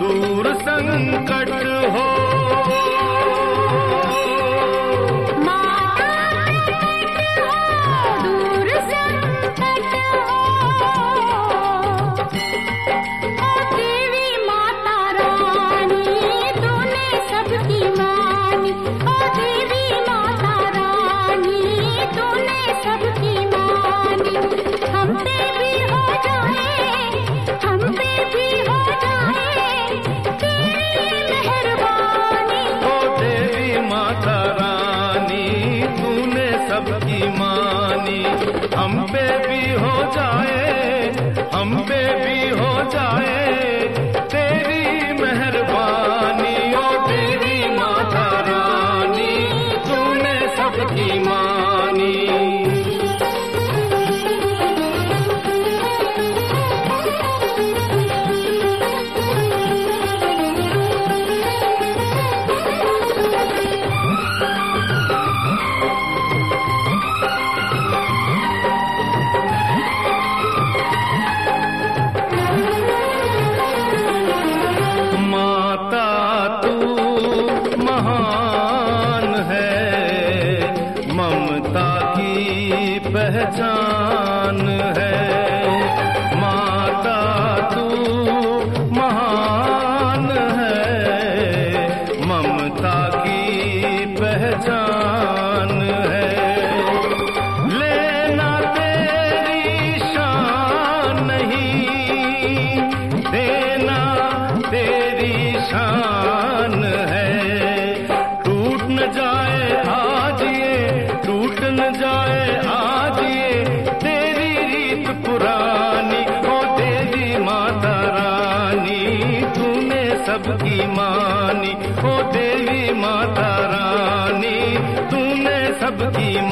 दूर संकट rompe पहचान है। माता तू महान है। ममता की पहचान है। लेना तेरी शान नहीं। देना तेरी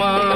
मा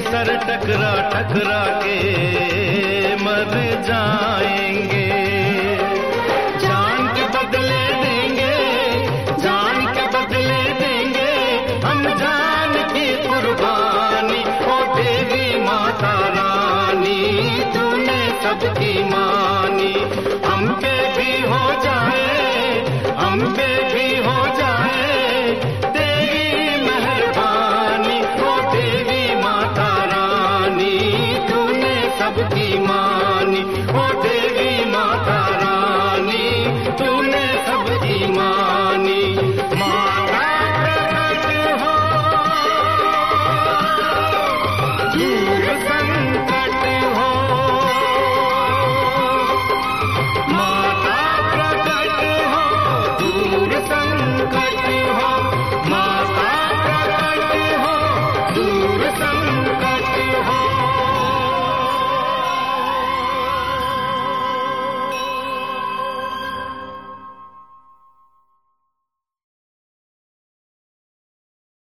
सर टकरा टकरा के मर जाएँगे। जान के बदले देंगे, जान के बदले देंगे। हम जान की कुर्बानी, ओ देवी माता रानी, तूने सबकी मानी। हम पे भी हो जाए, हम पे 我的妈